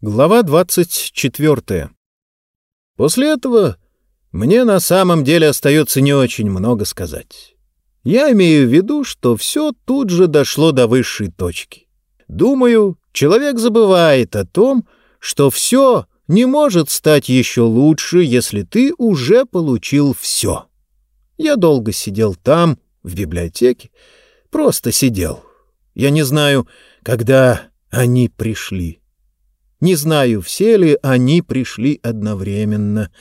Глава 24. После этого мне на самом деле остается не очень много сказать. Я имею в виду, что все тут же дошло до высшей точки. Думаю, человек забывает о том, что все не может стать еще лучше, если ты уже получил все. Я долго сидел там, в библиотеке, просто сидел. Я не знаю, когда они пришли. Не знаю, все ли они пришли одновременно.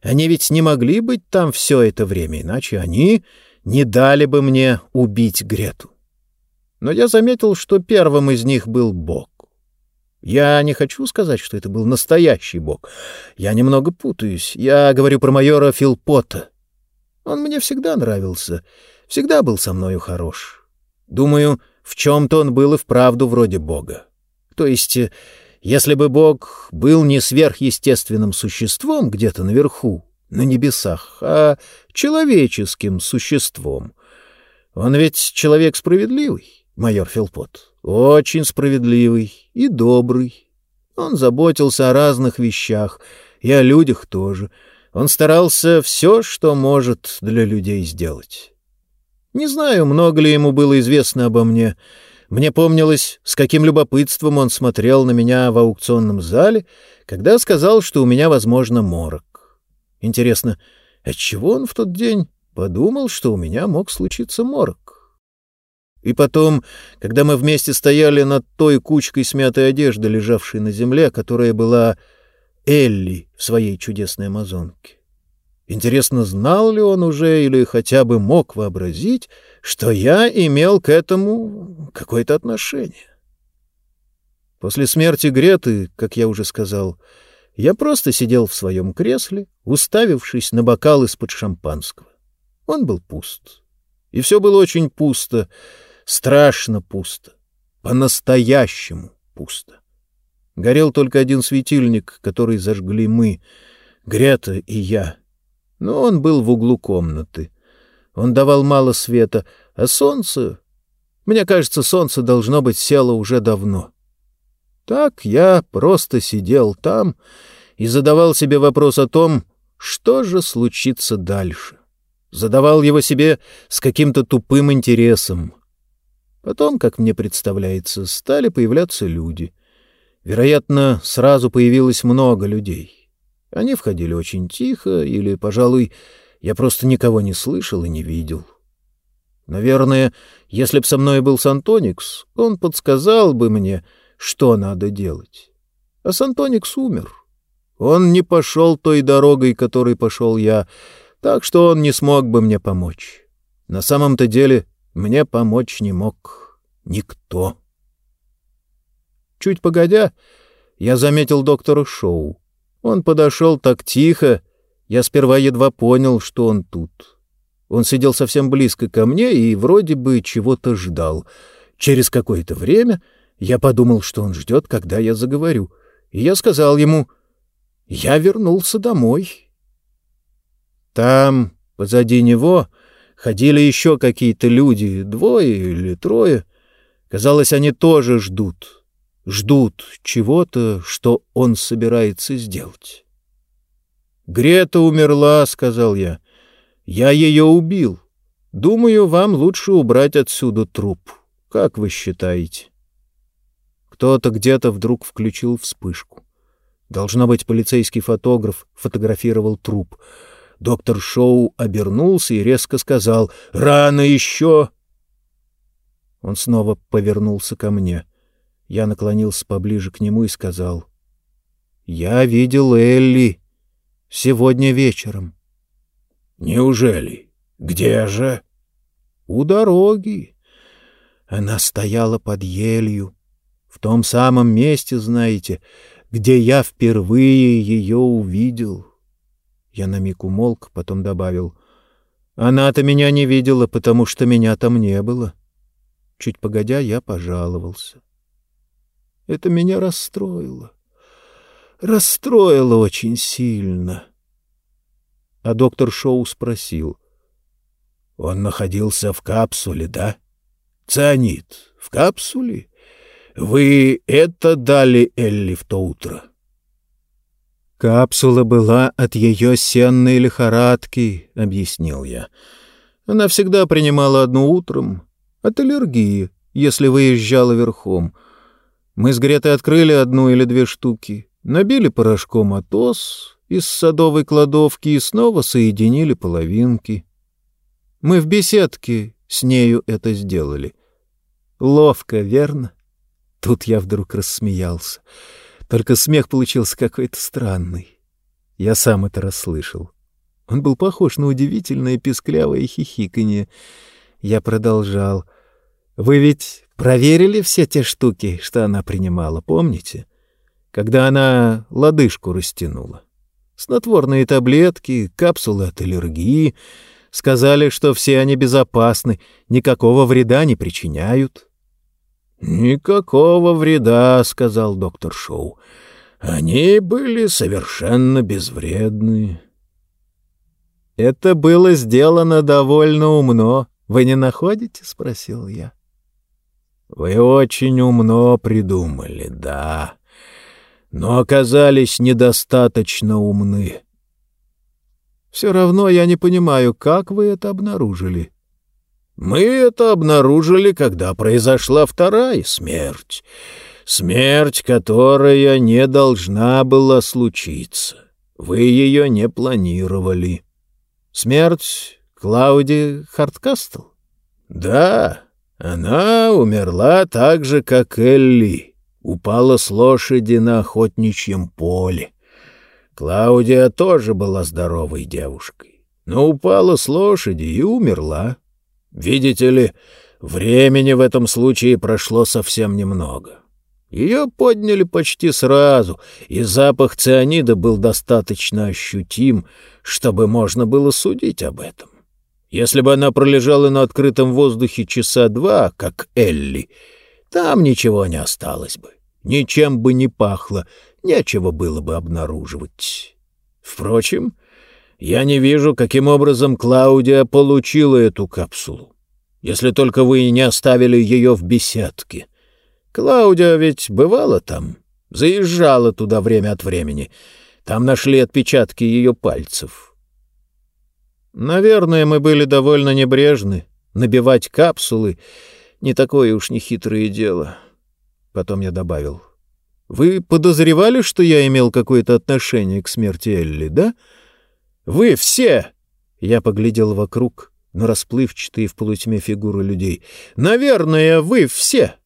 Они ведь не могли быть там все это время, иначе они не дали бы мне убить Грету. Но я заметил, что первым из них был Бог. Я не хочу сказать, что это был настоящий Бог. Я немного путаюсь. Я говорю про майора Филпота. Он мне всегда нравился, всегда был со мною хорош. Думаю, в чем-то он был и вправду вроде Бога. То есть если бы Бог был не сверхъестественным существом где-то наверху, на небесах, а человеческим существом. Он ведь человек справедливый, майор Филпот, очень справедливый и добрый. Он заботился о разных вещах, и о людях тоже. Он старался все, что может для людей сделать. Не знаю, много ли ему было известно обо мне, — мне помнилось, с каким любопытством он смотрел на меня в аукционном зале, когда сказал, что у меня, возможно, морок. Интересно, отчего он в тот день подумал, что у меня мог случиться морок? И потом, когда мы вместе стояли над той кучкой смятой одежды, лежавшей на земле, которая была Элли в своей чудесной амазонке. Интересно, знал ли он уже или хотя бы мог вообразить, что я имел к этому какое-то отношение? После смерти Греты, как я уже сказал, я просто сидел в своем кресле, уставившись на бокал из-под шампанского. Он был пуст. И все было очень пусто, страшно пусто, по-настоящему пусто. Горел только один светильник, который зажгли мы, Грета и я — но он был в углу комнаты. Он давал мало света, а солнце... Мне кажется, солнце, должно быть, село уже давно. Так я просто сидел там и задавал себе вопрос о том, что же случится дальше. Задавал его себе с каким-то тупым интересом. Потом, как мне представляется, стали появляться люди. Вероятно, сразу появилось много людей. Они входили очень тихо, или, пожалуй, я просто никого не слышал и не видел. Наверное, если б со мной был Сантоникс, он подсказал бы мне, что надо делать. А Сантоникс умер. Он не пошел той дорогой, которой пошел я, так что он не смог бы мне помочь. На самом-то деле мне помочь не мог никто. Чуть погодя, я заметил доктора Шоу. Он подошел так тихо, я сперва едва понял, что он тут. Он сидел совсем близко ко мне и вроде бы чего-то ждал. Через какое-то время я подумал, что он ждет, когда я заговорю, и я сказал ему «Я вернулся домой». Там, позади него, ходили еще какие-то люди, двое или трое. Казалось, они тоже ждут ждут чего-то, что он собирается сделать. «Грета умерла», — сказал я. «Я ее убил. Думаю, вам лучше убрать отсюда труп. Как вы считаете?» Кто-то где-то вдруг включил вспышку. Должно быть, полицейский фотограф фотографировал труп. Доктор Шоу обернулся и резко сказал «Рано еще!» Он снова повернулся ко мне — я наклонился поближе к нему и сказал. «Я видел Элли сегодня вечером». «Неужели? Где же?» «У дороги. Она стояла под елью, в том самом месте, знаете, где я впервые ее увидел». Я на миг умолк, потом добавил. «Она-то меня не видела, потому что меня там не было». Чуть погодя, я пожаловался. Это меня расстроило. Расстроило очень сильно. А доктор Шоу спросил. Он находился в капсуле, да? Цианид в капсуле? Вы это дали Элли в то утро?» «Капсула была от ее сенной лихорадки», — объяснил я. «Она всегда принимала одну утром. От аллергии, если выезжала верхом. Мы с Гретой открыли одну или две штуки, набили порошком атос из садовой кладовки и снова соединили половинки. Мы в беседке с нею это сделали. Ловко, верно?» Тут я вдруг рассмеялся. Только смех получился какой-то странный. Я сам это расслышал. Он был похож на удивительное писклявое хихиканье. Я продолжал. «Вы ведь проверили все те штуки, что она принимала, помните? Когда она лодыжку растянула. Снотворные таблетки, капсулы от аллергии. Сказали, что все они безопасны, никакого вреда не причиняют». «Никакого вреда», — сказал доктор Шоу. «Они были совершенно безвредны». «Это было сделано довольно умно. Вы не находите?» — спросил я. «Вы очень умно придумали, да, но оказались недостаточно умны». «Все равно я не понимаю, как вы это обнаружили?» Мы это обнаружили, когда произошла вторая смерть. Смерть, которая не должна была случиться. Вы ее не планировали. Смерть Клауди Харткастл? Да, она умерла так же, как Элли. Упала с лошади на охотничьем поле. Клаудия тоже была здоровой девушкой, но упала с лошади и умерла. Видите ли, времени в этом случае прошло совсем немного. Ее подняли почти сразу, и запах цианида был достаточно ощутим, чтобы можно было судить об этом. Если бы она пролежала на открытом воздухе часа два, как Элли, там ничего не осталось бы, ничем бы не пахло, нечего было бы обнаруживать. Впрочем, я не вижу, каким образом Клаудия получила эту капсулу. Если только вы не оставили ее в беседке. Клаудия ведь бывала там, заезжала туда время от времени. Там нашли отпечатки ее пальцев. Наверное, мы были довольно небрежны. Набивать капсулы — не такое уж нехитрое дело. Потом я добавил. Вы подозревали, что я имел какое-то отношение к смерти Элли, да? — вы все!» Я поглядел вокруг на расплывчатые в полутьме фигуры людей. «Наверное, вы все!»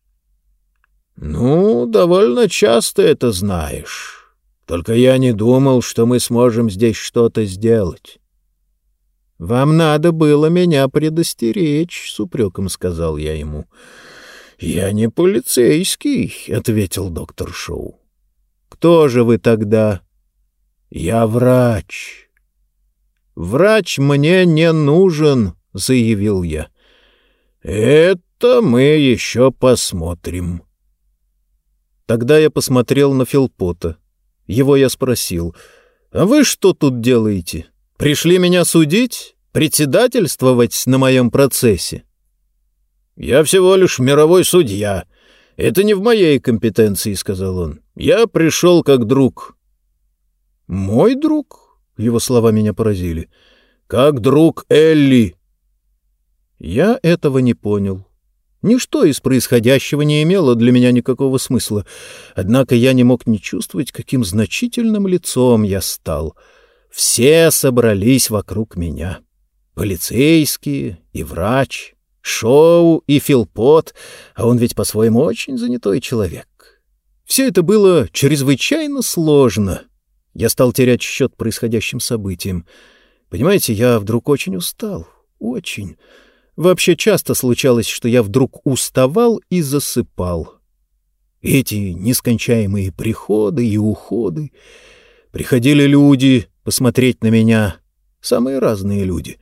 «Ну, довольно часто это знаешь. Только я не думал, что мы сможем здесь что-то сделать». «Вам надо было меня предостеречь», — с упреком сказал я ему. «Я не полицейский», — ответил доктор Шоу. «Кто же вы тогда?» «Я врач». «Врач мне не нужен», — заявил я. «Это мы еще посмотрим». Тогда я посмотрел на Филпота. Его я спросил, «А вы что тут делаете? Пришли меня судить? Председательствовать на моем процессе?» «Я всего лишь мировой судья. Это не в моей компетенции», — сказал он. «Я пришел как друг». «Мой друг?» Его слова меня поразили. «Как друг Элли!» Я этого не понял. Ничто из происходящего не имело для меня никакого смысла. Однако я не мог не чувствовать, каким значительным лицом я стал. Все собрались вокруг меня. Полицейские и врач, Шоу и Филпот, а он ведь по-своему очень занятой человек. Все это было чрезвычайно сложно — я стал терять счет происходящим событиям. Понимаете, я вдруг очень устал. Очень. Вообще часто случалось, что я вдруг уставал и засыпал. Эти нескончаемые приходы и уходы. Приходили люди посмотреть на меня. Самые разные люди.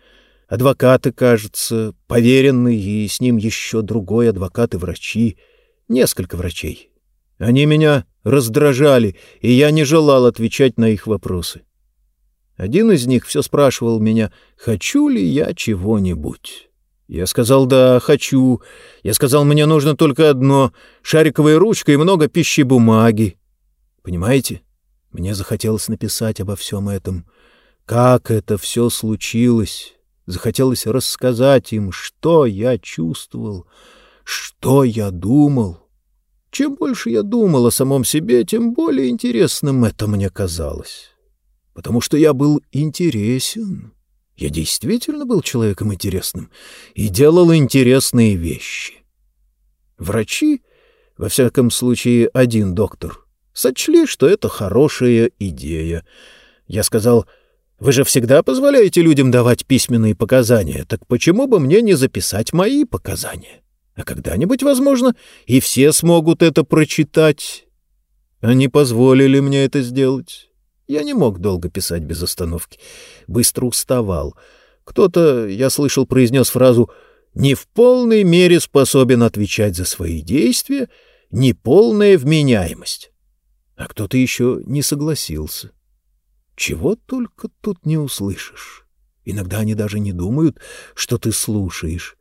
Адвокаты, кажется, поверенные, и с ним еще другой адвокат и врачи. Несколько врачей. Они меня раздражали, и я не желал отвечать на их вопросы. Один из них все спрашивал меня, хочу ли я чего-нибудь. Я сказал «да, хочу». Я сказал «мне нужно только одно — шариковая ручка и много пищи бумаги». Понимаете? Мне захотелось написать обо всем этом. Как это все случилось. Захотелось рассказать им, что я чувствовал, что я думал. Чем больше я думал о самом себе, тем более интересным это мне казалось. Потому что я был интересен. Я действительно был человеком интересным и делал интересные вещи. Врачи, во всяком случае один доктор, сочли, что это хорошая идея. Я сказал, «Вы же всегда позволяете людям давать письменные показания, так почему бы мне не записать мои показания? А когда-нибудь, возможно, и все смогут это прочитать». Они позволили мне это сделать. Я не мог долго писать без остановки. Быстро уставал. Кто-то, я слышал, произнес фразу «не в полной мере способен отвечать за свои действия, не полная вменяемость». А кто-то еще не согласился. Чего только тут не услышишь. Иногда они даже не думают, что ты слушаешь.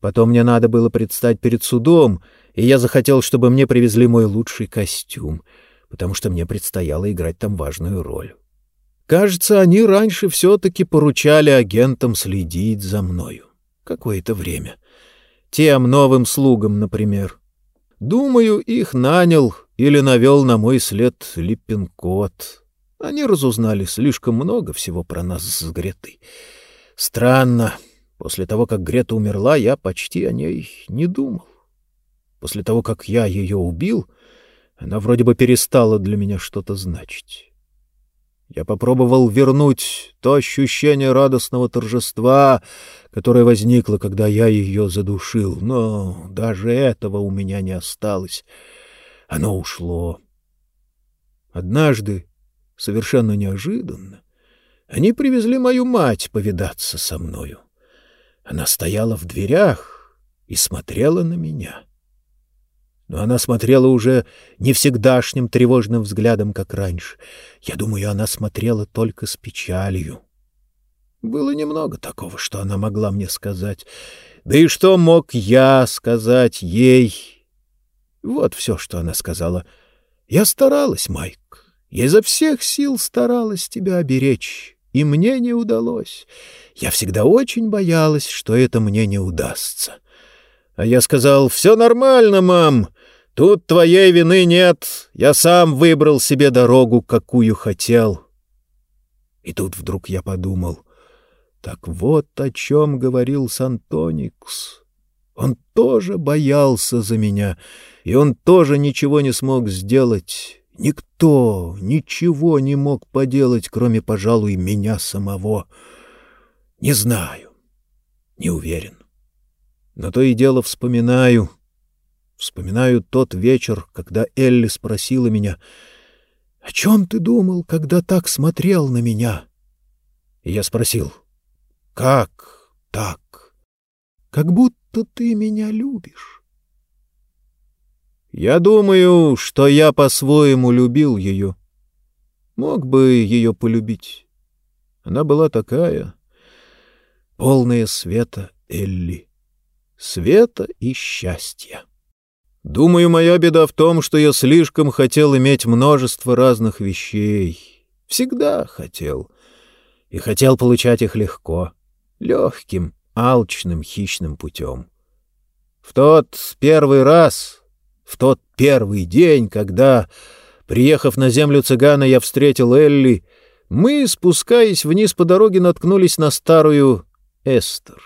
Потом мне надо было предстать перед судом, и я захотел, чтобы мне привезли мой лучший костюм — потому что мне предстояло играть там важную роль. Кажется, они раньше все-таки поручали агентам следить за мною. Какое-то время. Тем новым слугам, например. Думаю, их нанял или навел на мой след Липпенкот. Они разузнали слишком много всего про нас с Гретой. Странно. После того, как Грета умерла, я почти о ней не думал. После того, как я ее убил — она вроде бы перестала для меня что-то значить. Я попробовал вернуть то ощущение радостного торжества, которое возникло, когда я ее задушил, но даже этого у меня не осталось. Оно ушло. Однажды, совершенно неожиданно, они привезли мою мать повидаться со мною. Она стояла в дверях и смотрела на меня. — но она смотрела уже не всегдашним тревожным взглядом, как раньше. Я думаю, она смотрела только с печалью. Было немного такого, что она могла мне сказать. Да и что мог я сказать ей? Вот все, что она сказала. Я старалась, Майк. Я изо всех сил старалась тебя оберечь, и мне не удалось. Я всегда очень боялась, что это мне не удастся. А я сказал, «Все нормально, мам. Тут твоей вины нет, я сам выбрал себе дорогу, какую хотел. И тут вдруг я подумал, так вот о чем говорил Сантоникс. Он тоже боялся за меня, и он тоже ничего не смог сделать. Никто ничего не мог поделать, кроме, пожалуй, меня самого. Не знаю, не уверен. Но то и дело вспоминаю — Вспоминаю тот вечер, когда Элли спросила меня, «О чем ты думал, когда так смотрел на меня?» И я спросил, «Как так? Как будто ты меня любишь». Я думаю, что я по-своему любил ее. Мог бы ее полюбить. Она была такая, полная света Элли, света и счастья. Думаю, моя беда в том, что я слишком хотел иметь множество разных вещей. Всегда хотел. И хотел получать их легко, легким, алчным, хищным путем. В тот первый раз, в тот первый день, когда, приехав на землю цыгана, я встретил Элли, мы, спускаясь вниз по дороге, наткнулись на старую Эстер.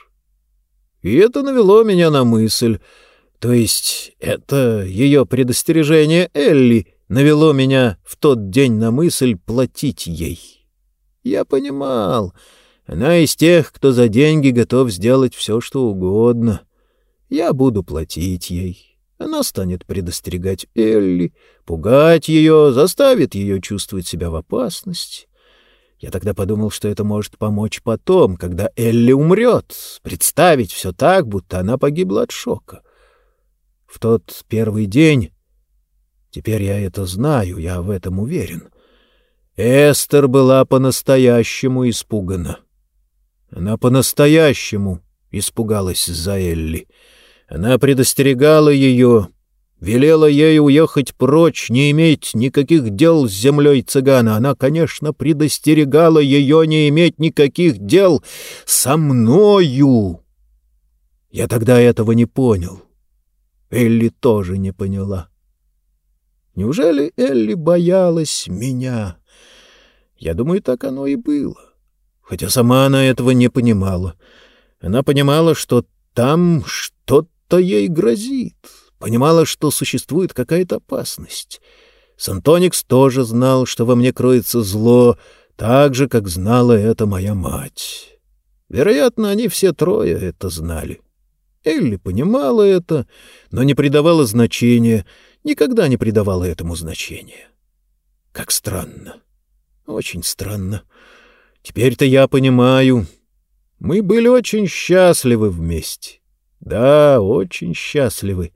И это навело меня на мысль — то есть это ее предостережение Элли навело меня в тот день на мысль платить ей. Я понимал, она из тех, кто за деньги готов сделать все, что угодно. Я буду платить ей. Она станет предостерегать Элли, пугать ее, заставит ее чувствовать себя в опасности. Я тогда подумал, что это может помочь потом, когда Элли умрет, представить все так, будто она погибла от шока в тот первый день, теперь я это знаю, я в этом уверен, Эстер была по-настоящему испугана. Она по-настоящему испугалась за Элли. Она предостерегала ее, велела ей уехать прочь, не иметь никаких дел с землей цыгана. Она, конечно, предостерегала ее не иметь никаких дел со мною. Я тогда этого не понял. Элли тоже не поняла. Неужели Элли боялась меня? Я думаю, так оно и было. Хотя сама она этого не понимала. Она понимала, что там что-то ей грозит. Понимала, что существует какая-то опасность. Сантоникс тоже знал, что во мне кроется зло, так же, как знала это моя мать. Вероятно, они все трое это знали. Элли понимала это, но не придавала значения, никогда не придавала этому значения. Как странно. Очень странно. Теперь-то я понимаю. Мы были очень счастливы вместе. Да, очень счастливы.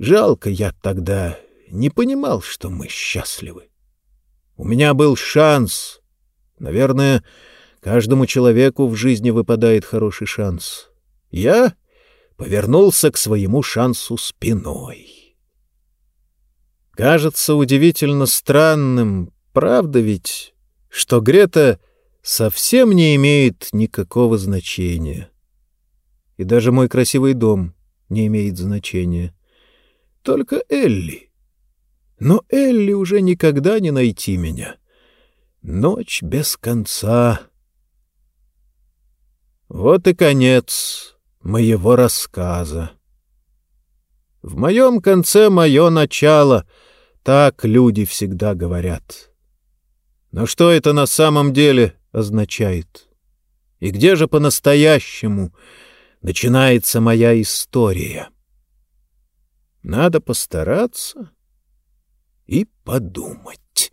Жалко, я тогда не понимал, что мы счастливы. У меня был шанс. Наверное, каждому человеку в жизни выпадает хороший шанс. Я повернулся к своему шансу спиной. Кажется удивительно странным, правда ведь, что Грета совсем не имеет никакого значения. И даже мой красивый дом не имеет значения. Только Элли. Но Элли уже никогда не найти меня. Ночь без конца. Вот и конец моего рассказа. В моем конце мое начало, так люди всегда говорят. Но что это на самом деле означает? И где же по-настоящему начинается моя история? Надо постараться и подумать.